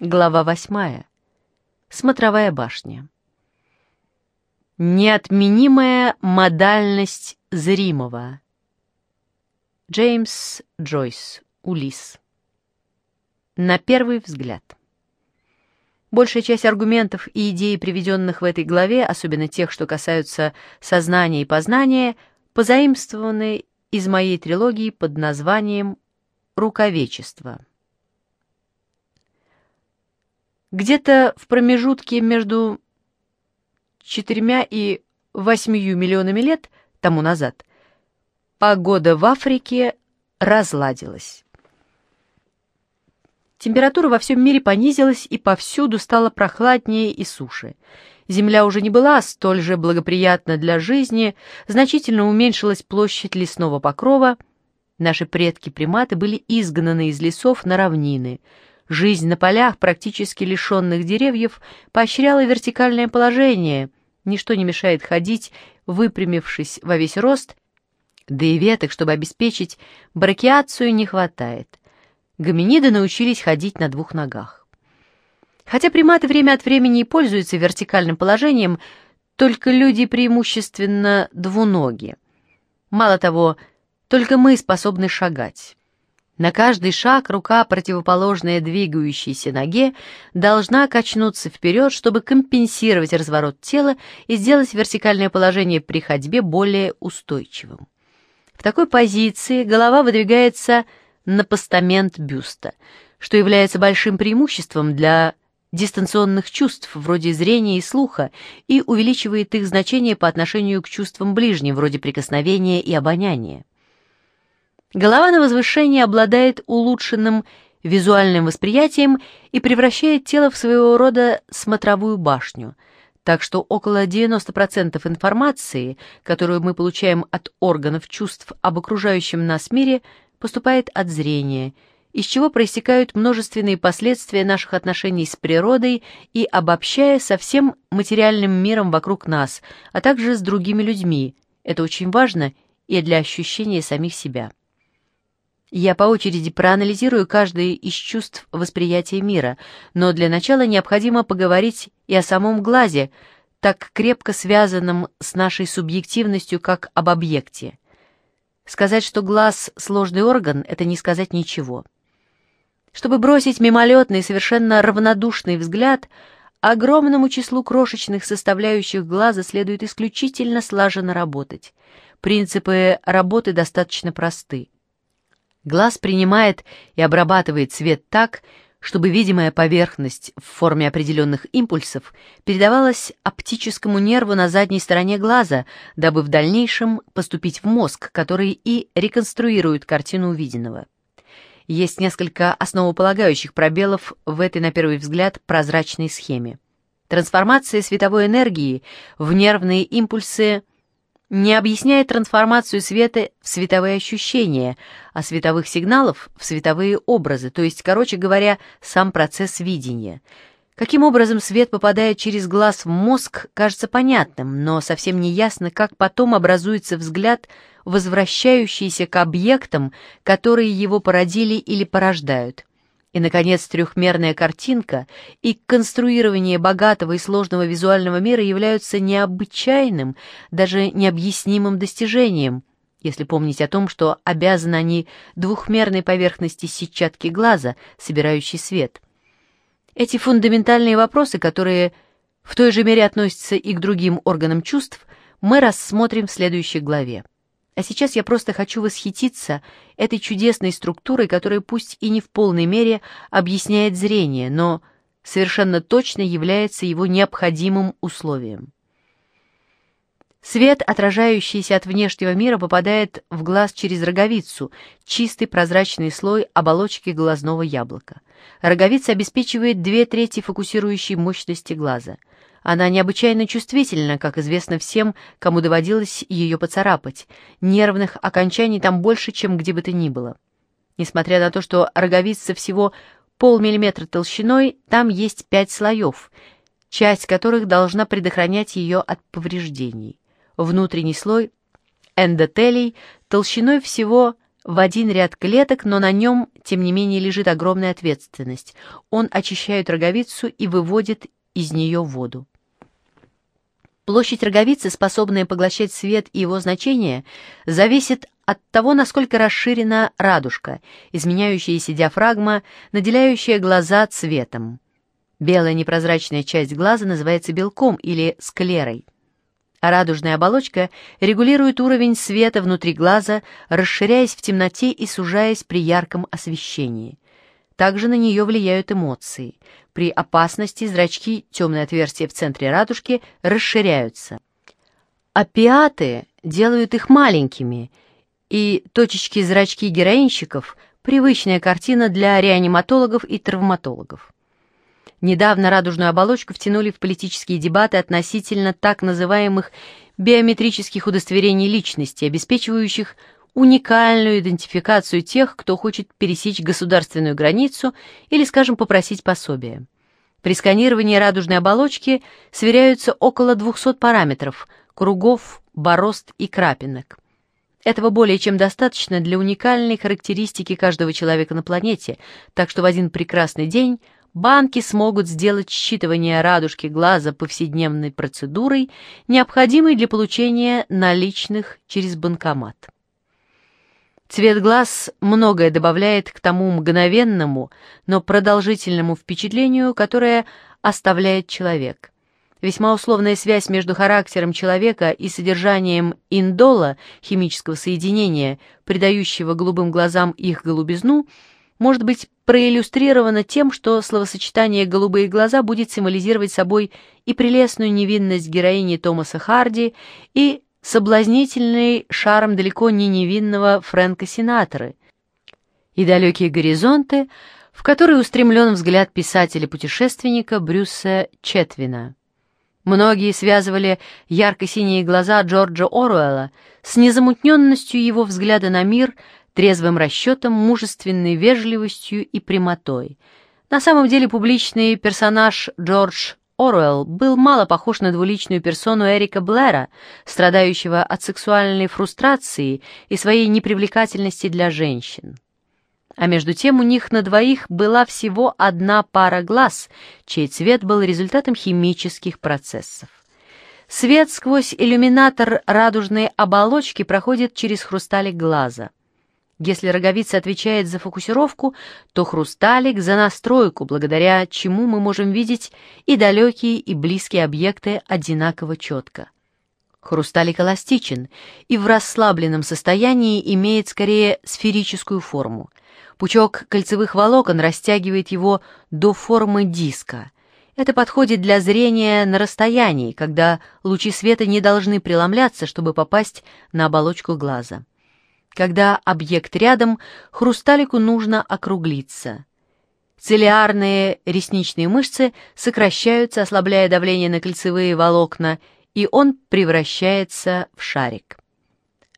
Глава восьмая. Смотровая башня. Неотменимая модальность зримого. Джеймс Джойс. Улис. На первый взгляд. Большая часть аргументов и идей, приведенных в этой главе, особенно тех, что касаются сознания и познания, позаимствованы из моей трилогии под названием «Руковечество». Где-то в промежутке между четырьмя и восьмию миллионами лет тому назад погода в Африке разладилась. Температура во всем мире понизилась, и повсюду стало прохладнее и суше. Земля уже не была столь же благоприятна для жизни, значительно уменьшилась площадь лесного покрова, наши предки-приматы были изгнаны из лесов на равнины — Жизнь на полях, практически лишенных деревьев, поощряла вертикальное положение. Ничто не мешает ходить, выпрямившись во весь рост, да и веток, чтобы обеспечить бракиацию, не хватает. Гоминиды научились ходить на двух ногах. Хотя приматы время от времени и пользуются вертикальным положением, только люди преимущественно двуногие. Мало того, только мы способны шагать. На каждый шаг рука, противоположная двигающейся ноге, должна качнуться вперед, чтобы компенсировать разворот тела и сделать вертикальное положение при ходьбе более устойчивым. В такой позиции голова выдвигается на постамент бюста, что является большим преимуществом для дистанционных чувств вроде зрения и слуха и увеличивает их значение по отношению к чувствам ближним вроде прикосновения и обоняния. Голова на возвышении обладает улучшенным визуальным восприятием и превращает тело в своего рода смотровую башню, так что около 90% информации, которую мы получаем от органов чувств об окружающем нас мире, поступает от зрения, из чего проистекают множественные последствия наших отношений с природой и обобщая со всем материальным миром вокруг нас, а также с другими людьми. Это очень важно и для ощущения самих себя. Я по очереди проанализирую каждое из чувств восприятия мира, но для начала необходимо поговорить и о самом глазе, так крепко связанном с нашей субъективностью как об объекте. Сказать, что глаз — сложный орган, это не сказать ничего. Чтобы бросить мимолетный, совершенно равнодушный взгляд, огромному числу крошечных составляющих глаза следует исключительно слаженно работать. Принципы работы достаточно просты. Глаз принимает и обрабатывает свет так, чтобы видимая поверхность в форме определенных импульсов передавалась оптическому нерву на задней стороне глаза, дабы в дальнейшем поступить в мозг, который и реконструирует картину увиденного. Есть несколько основополагающих пробелов в этой, на первый взгляд, прозрачной схеме. Трансформация световой энергии в нервные импульсы – не объясняет трансформацию света в световые ощущения, а световых сигналов в световые образы, то есть, короче говоря, сам процесс видения. Каким образом свет попадает через глаз в мозг, кажется понятным, но совсем не ясно, как потом образуется взгляд, возвращающийся к объектам, которые его породили или порождают. И, наконец, трехмерная картинка и конструирование богатого и сложного визуального мира являются необычайным, даже необъяснимым достижением, если помнить о том, что обязаны они двухмерной поверхности сетчатки глаза, собирающей свет. Эти фундаментальные вопросы, которые в той же мере относятся и к другим органам чувств, мы рассмотрим в следующей главе. А сейчас я просто хочу восхититься этой чудесной структурой, которая пусть и не в полной мере объясняет зрение, но совершенно точно является его необходимым условием. Свет, отражающийся от внешнего мира, попадает в глаз через роговицу, чистый прозрачный слой оболочки глазного яблока. Роговица обеспечивает две трети фокусирующей мощности глаза. Она необычайно чувствительна, как известно всем, кому доводилось ее поцарапать. Нервных окончаний там больше, чем где бы то ни было. Несмотря на то, что роговица всего полмиллиметра толщиной, там есть пять слоев, часть которых должна предохранять ее от повреждений. Внутренний слой эндотелий толщиной всего в один ряд клеток, но на нем, тем не менее, лежит огромная ответственность. Он очищает роговицу и выводит из нее воду. Площадь роговицы, способная поглощать свет и его значение, зависит от того, насколько расширена радужка, изменяющаяся диафрагма, наделяющая глаза цветом. Белая непрозрачная часть глаза называется белком или склерой. А радужная оболочка регулирует уровень света внутри глаза, расширяясь в темноте и сужаясь при ярком освещении. Также на нее влияют эмоции. При опасности зрачки, темные отверстия в центре радужки, расширяются. Опиаты делают их маленькими, и точечки зрачки героинщиков – привычная картина для реаниматологов и травматологов. Недавно радужную оболочку втянули в политические дебаты относительно так называемых биометрических удостоверений личности, обеспечивающих уникальную идентификацию тех, кто хочет пересечь государственную границу или, скажем, попросить пособие. При сканировании радужной оболочки сверяются около 200 параметров – кругов, борозд и крапинок. Этого более чем достаточно для уникальной характеристики каждого человека на планете, так что в один прекрасный день – банки смогут сделать считывание радужки глаза повседневной процедурой, необходимой для получения наличных через банкомат. Цвет глаз многое добавляет к тому мгновенному, но продолжительному впечатлению, которое оставляет человек. Весьма условная связь между характером человека и содержанием индола, химического соединения, придающего голубым глазам их голубизну – может быть проиллюстрировано тем, что словосочетание «голубые глаза» будет символизировать собой и прелестную невинность героини Томаса Харди, и соблазнительный шарм далеко не невинного Фрэнка Синаторы, и далекие горизонты, в которые устремлен взгляд писателя-путешественника Брюса Четвина. Многие связывали ярко-синие глаза Джорджа Оруэлла с незамутненностью его взгляда на мир – трезвым расчетом, мужественной вежливостью и прямотой. На самом деле публичный персонаж Джордж Оруэлл был мало похож на двуличную персону Эрика Блэра, страдающего от сексуальной фрустрации и своей непривлекательности для женщин. А между тем у них на двоих была всего одна пара глаз, чей цвет был результатом химических процессов. Свет сквозь иллюминатор радужной оболочки проходит через хрусталик глаза. Если роговица отвечает за фокусировку, то хрусталик — за настройку, благодаря чему мы можем видеть и далекие, и близкие объекты одинаково четко. Хрусталик эластичен и в расслабленном состоянии имеет скорее сферическую форму. Пучок кольцевых волокон растягивает его до формы диска. Это подходит для зрения на расстоянии, когда лучи света не должны преломляться, чтобы попасть на оболочку глаза. Когда объект рядом, хрусталику нужно округлиться. Целиарные ресничные мышцы сокращаются, ослабляя давление на кольцевые волокна, и он превращается в шарик.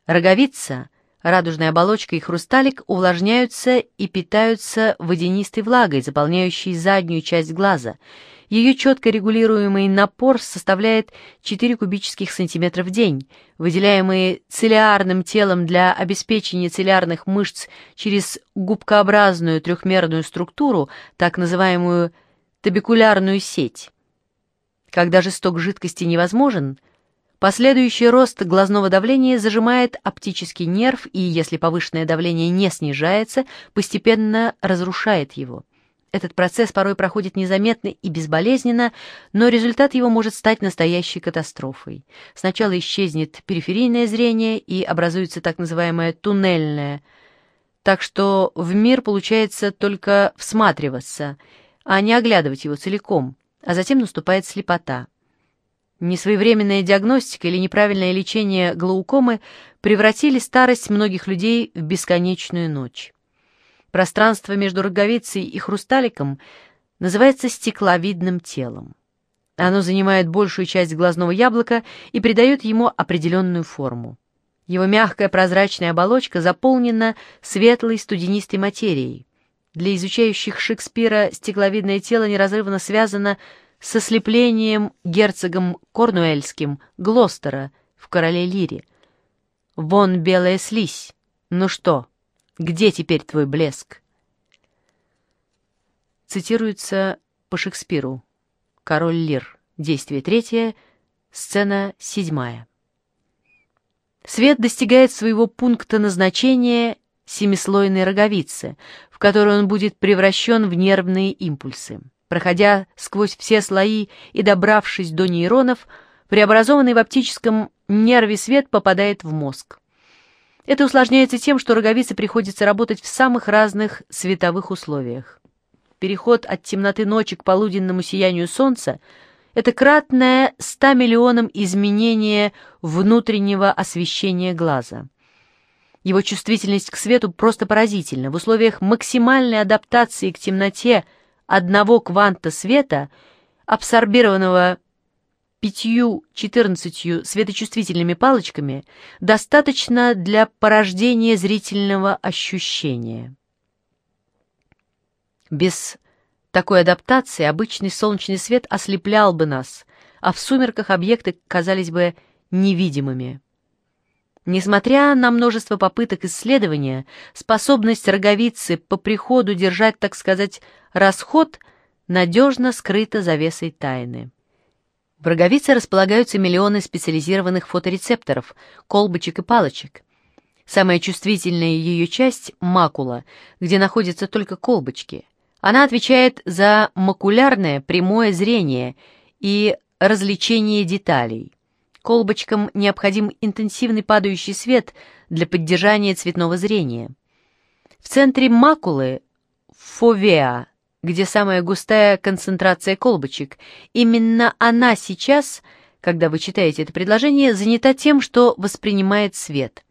Роговица, радужная оболочка и хрусталик увлажняются и питаются водянистой влагой, заполняющей заднюю часть глаза — ее четко регулируемый напор составляет 4 кубических сантиметра в день, выделяемые целиарным телом для обеспечения целиарных мышц через губкообразную трехмерную структуру, так называемую табикулярную сеть. Когда же сток жидкости невозможен, последующий рост глазного давления зажимает оптический нерв и, если повышенное давление не снижается, постепенно разрушает его. Этот процесс порой проходит незаметно и безболезненно, но результат его может стать настоящей катастрофой. Сначала исчезнет периферийное зрение и образуется так называемое туннельное, так что в мир получается только всматриваться, а не оглядывать его целиком, а затем наступает слепота. Несвоевременная диагностика или неправильное лечение глаукомы превратили старость многих людей в бесконечную ночь. Пространство между роговицей и хрусталиком называется стекловидным телом. Оно занимает большую часть глазного яблока и придает ему определенную форму. Его мягкая прозрачная оболочка заполнена светлой студенистой материей. Для изучающих Шекспира стекловидное тело неразрывно связано с ослеплением герцогом Корнуэльским Глостера в «Короле Лире». «Вон белая слизь! Ну что, Где теперь твой блеск? Цитируется по Шекспиру. Король Лир. Действие третье. Сцена седьмая. Свет достигает своего пункта назначения семислойной роговицы, в которой он будет превращен в нервные импульсы. Проходя сквозь все слои и добравшись до нейронов, преобразованный в оптическом нерве свет попадает в мозг. Это усложняется тем, что роговице приходится работать в самых разных световых условиях. Переход от темноты ночи к полуденному сиянию солнца — это кратное 100 миллионам изменение внутреннего освещения глаза. Его чувствительность к свету просто поразительна. В условиях максимальной адаптации к темноте одного кванта света, абсорбированного пятью-четырнадцатью светочувствительными палочками достаточно для порождения зрительного ощущения. Без такой адаптации обычный солнечный свет ослеплял бы нас, а в сумерках объекты казались бы невидимыми. Несмотря на множество попыток исследования, способность роговицы по приходу держать, так сказать, расход надежно скрыта завесой тайны. В роговице располагаются миллионы специализированных фоторецепторов, колбочек и палочек. Самая чувствительная ее часть – макула, где находятся только колбочки. Она отвечает за макулярное прямое зрение и развлечение деталей. Колбочкам необходим интенсивный падающий свет для поддержания цветного зрения. В центре макулы – фовеа, где самая густая концентрация колбочек. Именно она сейчас, когда вы читаете это предложение, занята тем, что воспринимает свет.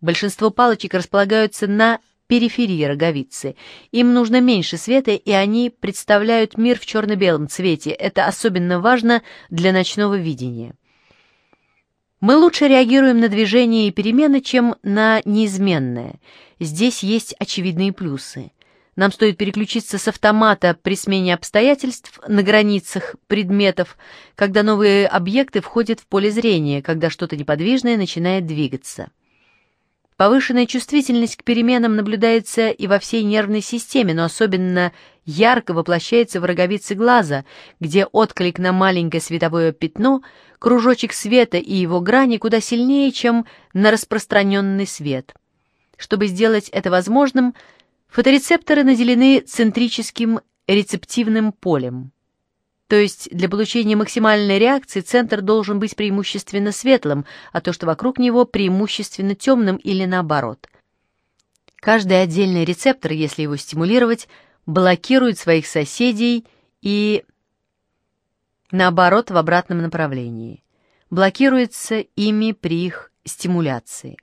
Большинство палочек располагаются на периферии роговицы. Им нужно меньше света, и они представляют мир в черно-белом цвете. Это особенно важно для ночного видения. Мы лучше реагируем на движение и перемены, чем на неизменное. Здесь есть очевидные плюсы. Нам стоит переключиться с автомата при смене обстоятельств на границах предметов, когда новые объекты входят в поле зрения, когда что-то неподвижное начинает двигаться. Повышенная чувствительность к переменам наблюдается и во всей нервной системе, но особенно ярко воплощается в роговице глаза, где отклик на маленькое световое пятно, кружочек света и его грани куда сильнее, чем на распространенный свет. Чтобы сделать это возможным – Фоторецепторы наделены центрическим рецептивным полем. То есть для получения максимальной реакции центр должен быть преимущественно светлым, а то, что вокруг него, преимущественно темным или наоборот. Каждый отдельный рецептор, если его стимулировать, блокирует своих соседей и наоборот в обратном направлении. Блокируется ими при их стимуляции.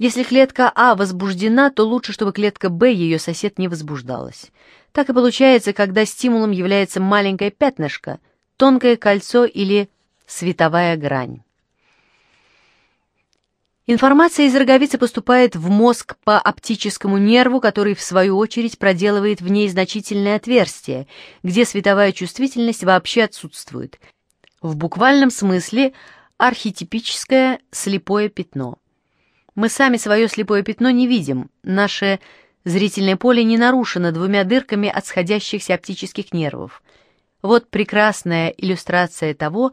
Если клетка А возбуждена, то лучше, чтобы клетка Б, ее сосед, не возбуждалась. Так и получается, когда стимулом является маленькое пятнышко, тонкое кольцо или световая грань. Информация из роговицы поступает в мозг по оптическому нерву, который, в свою очередь, проделывает в ней значительное отверстие, где световая чувствительность вообще отсутствует. В буквальном смысле архетипическое слепое пятно. Мы сами свое слепое пятно не видим, наше зрительное поле не нарушено двумя дырками от сходящихся оптических нервов. Вот прекрасная иллюстрация того,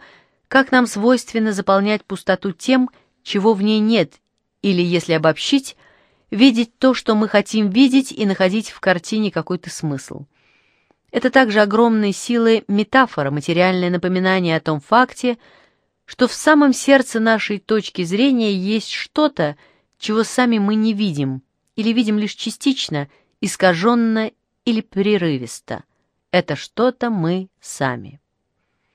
как нам свойственно заполнять пустоту тем, чего в ней нет, или, если обобщить, видеть то, что мы хотим видеть, и находить в картине какой-то смысл. Это также огромной силы метафора, материальное напоминание о том факте, что в самом сердце нашей точки зрения есть что-то, чего сами мы не видим, или видим лишь частично, искаженно или прерывисто. Это что-то мы сами.